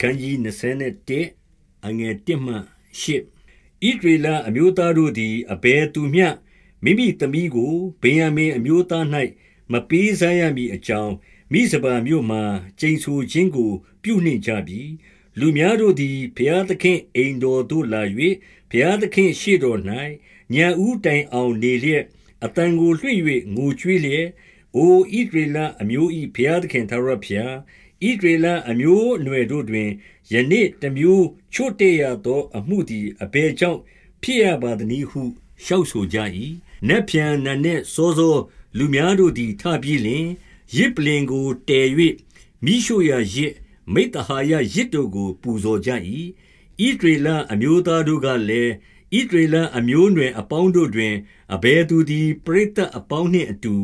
ခန်းကြီး21အငယ်1မှ8ဣဒရေလအမျိုးသားတို့သည်အဘယ်သူမျှမိမိသမီးကိုဗင်ယမင်အမျိုးသား၌မပေးစားရမည်အကြောင်းမိစပါမြို့မှကျိန်ဆိုခြင်းကို ပြုနှင့်ကြပြီလူများတို့သည်ဘုရားသခင်အိမ်တော်သို့လာ၍ဘုရားသခင်ရှေ့တော်၌ညံဦးတိုင်အောင်နေလျက်အတန်ကိုလွှင့်၍ငိုကြွေးလျက်အိုဣဒရေလအမျိုး၏ဘုရားသခင်သာရဘုရား ဣဒရေလအမျိုးအနွယ်တို့တွင် ယနေ့တမျိုးချို့တဲ့ရသော အမှုသည် အဘယ်ကြောင့် ဖြစ်ရပါသနည်းဟု လျှောက်ဆိုကြ၏။နက်ဖြန်နံနက်စောစော လူများတို့သည် ထပြီးလျှင် ယဇ်ပလ္လင်ကိုတည်၍မီးရှို့ရာယဇ်၊မိဿဟာယယဇ်တို့ကို ပူဇော်ကြ၏။ဣသရေလအမျိုးသားတို့ကလည်း၊ဣသရေလအမျိုးအနွယ်အပေါင်းတို့တွင် အဘယ်သူသည် ပရိသတ်အပေါင်းနှင့်အတူ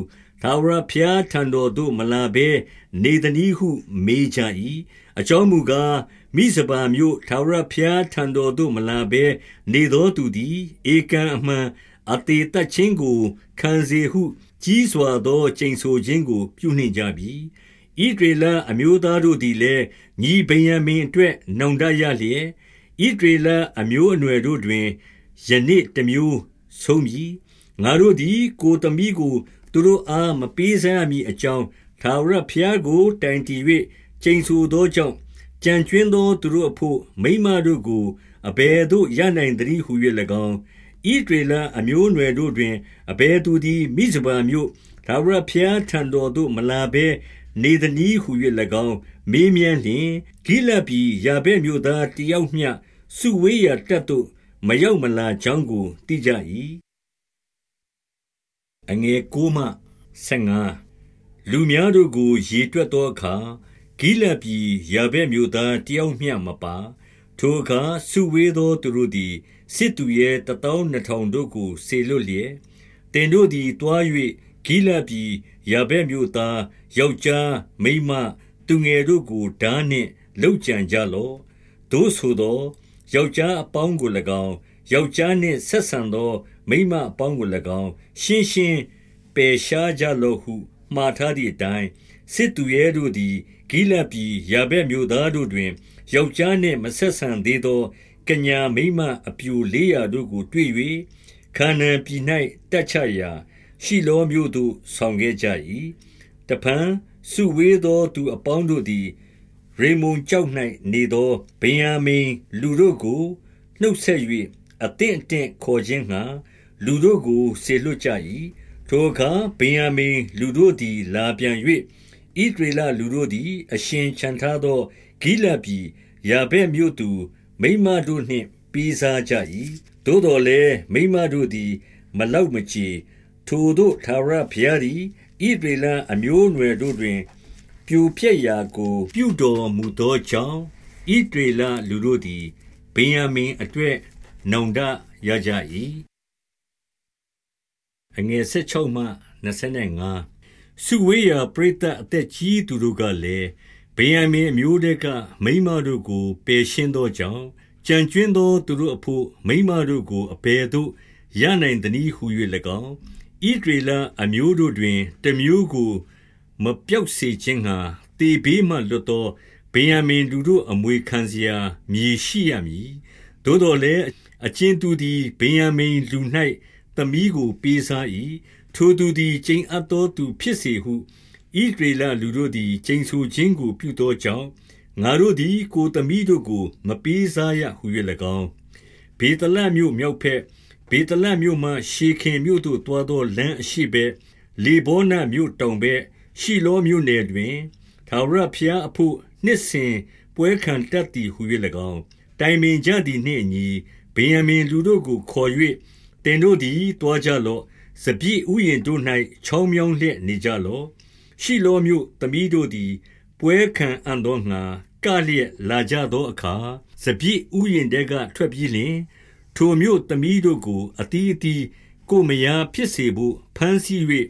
ထာဝရဘုရားထံတော်သို့ မလာဘဲနေသနည်းဟု မေးကြ၏။အကြောင်းမူကား၊မိဇပါမြို့ထာဝရဘုရားထံတော်သို့ မလာဘဲနေသောသူသည် ဧကန်အမှန် အသေသတ်ခြင်းကို ခံစေဟု ကြီးစွာသော ကျိန်ဆိုခြင်းကို ပြုနှင့်ကြပြီ။ဣသရေလအမျိုးသားတို့သည်လည်း၊ညီဗင်္ယာမိန်အတွက် နောင်တရလျက်၊ဣသရေလအမျိုးအနွယ်တို့တွင် ယနေ့တမျိုးဆုံးပြီ။ငါတို့သည် ကိုယ်သမီးကို သူတို့အားမပေးစားရမည်အကြောင်းထာဝရဘုရားကိုတိုင်တည်၍ကျိန်ဆိုသောကြောင့်ကြံကျွင်းသောသူတို့အဘို့မိန်းမတို့ကိုအဘယ်သို့ရနိုင်သနည်းဟူ၍၎င်း၊ဣသရေလအမျိုးအနွယ်တို့တွင်အဘယ်သူသည်မိဇပါမြို့ထာဝရဘုရားထံတော်သို့မလာဘဲနေသနည်းဟူ၍၎င်းမေးမြန်းလျှင်၊ဂိလဒ်ပြည်ယာဗက်မြို့သားတယောက်မျှစုဝေးရာတပ်သို့မရောက်မလာကြောင်းကိုသိကြ၏။ လူများတို့ကို ရေတွက်သောအခါဂိလဒ်ပြည်ယာဗက်မြို့သားတယောက်မျှမပါ။ထိုအခါစုဝေးသောသူတို့သည်စစ်သူရဲတသောင်းနှစ်ထောင်တို့ကိုစေလွှတ်လျက်၊သင်တို့သည်သွား၍ဂိလဒ်ပြည်ယာဗက်မြို့သားယောက်ျားမိန်းမသူငယ်တို့ကိုထားနှင့်လုပ်ကြံကြလော့။သို့ဆိုသော်၊ယောက်ျားအပေါင်းကို၎င်း၊ ယောက်ျားနှင့်ဆက်ဆံသော မိန်းမအပေါင်းကို၎င်း ရှင်းရှင်းပယ်ရှားကြလော့ဟု မှာထားသည်အတိုင်း၊စစ်သူရဲတို့သည် ဂိလဒ်ပြည်ယာဗက်မြို့သားတို့တွင် ယောက်ျားနှင့် မဆက်ဆံသေးသော ကညာမိန်းမအပျိုလေးရာတို့ကို တွေ့၍ခါနာန်ပြည်၌တပ်ချရာ ရှိလောမြို့သို့ ဆောင်ခဲ့ကြ၏။တဖန် စုဝေးသောသူအပေါင်းတို့သည် ရိမ္မုန်ကျောက်၌နေသော ဗင်္ယာမိန်လူတို့ကို နှုတ်ဆက်၍ အသင့်အတင့်ခေါ်ခြင်းငှါလူတို့ကိုစေလွှတ်ကြ၏။ထိုအခါဗင်္ယာမိန်လူတို့သည် လာပြန်၍ဣသရေလလူတို့သည် အရှင်ချန်ထားသောဂိလဒ်ပြည်ယာဗက်မြို့သူမိန်းမတို့နှင့်ပေးစားကြ၏။သို့သော်လည်းမိန်းမတို့သည် မလောက်မကြေ၊ထိုသို့ထာဝရဘုရားသည်ဣသရေလအမျိုးအနွယ်တို့တွင်ပြိုပျက်ရာကို ပြုတော်မူသောကြောင့်၊ဣသရေလလူတို့သည်ဗင်္ယာမိန်အတွက် နောင်တရကြ၏။စုဝေးရာပရိသတ်အသက်ကြီးသူတို့ကလည်း၊ဗင်္ယာမိန်အမျိုးထဲကမိန်းမတို့ကိုပယ်ရှင်းသောကြောင့်၊ကျန်ကြွင်းသောသူတို့အဘို့မိန်းမတို့ကိုအဘယ်သို့ရနိုင်သနည်းဟူ၍၎င်း၊ဣသရေလအမျိုးတို့တွင်တမျိုးကိုမပျောက်စေခြင်းငှါသေဘေးမှလွတ်သောဗင်္ယာမိန်လူတို့အမွေခံစရာမြေရှိရမည်။ သို့သော်လည်းအကြင်သူသည်ဗင်္ယာမိန်လူ၌သမီးကိုပေးစား၏ထိုသူသည်ကျိန်အပ်သောသူဖြစ်စေဟုဣသရေလလူတို့သည်ကျိန်ဆိုခြင်းကို ပြုသောကြောင့်၊ငါတို့သည်ကိုယ်သမီးတို့ကို မပေးစားရဟူ၍၎င်း၊ဗေသလမြို့မြောက်ဘက်၊ဗေသလမြို့မှရှေခင်မြို့သို့သွားသောလမ်းအရှေ့ဘက်၊လေဗောနမြို့တောင်ဘက်၊ရှိလောမြို့နယ်တွင်ထာဝရဘုရားအဘို့နှစ်စဉ်ပွဲခံတတ်သည်ဟူ၍၎င်း၊ တိုင်ပင်ကြသည်နှင့်အညီဗင်္ယာမိန်လူတို့ကိုခေါ်၍၊သင်တို့သည်သွားကြလော့စပျစ်ဥယျာဉ်တို့၌ချောင်းမြောင်းလျက်နေကြလော့။ရှိလောမြို့သမီးတို့သည် ပွဲခံအံ့သောငှါကလျက်လာကြသောအခါ၊စပျစ်ဥယျာဉ်ထဲကထွက်ပြီးလျှင်၊ထိုမြို့သမီးတို့ကိုအသီးအသီးကိုယ်မယားဖြစ်စေဘို့ဘမ်းဆီး၍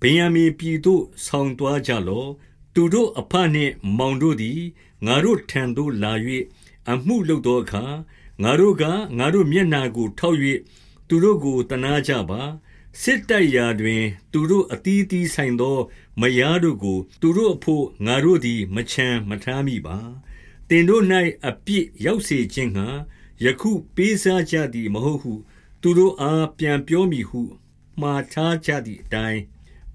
ဗင်္ယာမိန်ပြည်သို့ဆောင်သွားကြလော့။သူတို့အဘနှင့်မောင်တို့သည်ငါတို့ထံသို့လာ၍ အမှုလုပ်သောအခါ၊ငါတို့က၊ငါတို့မျက်နှာကိုထောက်၍သူတို့ကိုသနားကြပါစစ်တိုက်ရာတွင် သူတို့အသီးအသီးဆိုင်သော မယားတို့ကို သူတို့အဘို့ငါတို့သည် မချန်မထားမိပါ။သင်တို့၌အပြစ်ရောက်စေခြင်းငှါယခုပေးစားကြသည်မဟုတ်ဟု သူတို့အားပြန်ပြောမည်ဟုမှာထားကြသည်အတိုင်း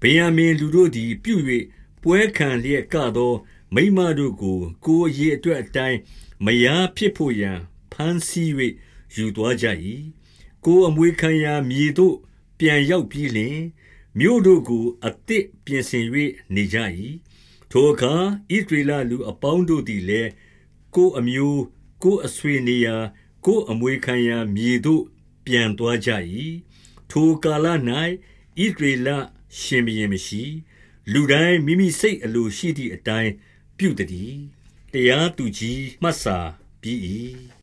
၊ဗင်္ယာမိန်လူတို့သည် ပြု၍ပွဲခံလျက်ကသော မိန်းမတို့ကို ကိုယ်အရေအတွက်အတိုင်း မယားဖြစ်ဘို့ရာဘမ်းဆီး၍ယူသွားကြ၏။ကိုယ်အမွေခံရာမြေသို့ ပြန်ရောက်ပြီးလျှင်၊မြို့တို့ကိုအသစ်ပြင်ဆင်၍နေကြ၏။ထိုအခါဣသရေလလူအပေါင်းတို့သည်လည်း၊ကိုယ်အမျိုး၊ကိုယ်အဆွေနေရာ၊ကိုယ်အမွေခံရာမြေသို့ ပြန်သွားကြ၏။ထိုကာလ၌ဣသရေလရှင်ဘုရင်မရှိ။လူတိုင်းမိမိစိတ်အလိုရှိသည်အတိုင်းပြုသတည်း။ တရားသူကြီးမှတ်စာပြီး၏။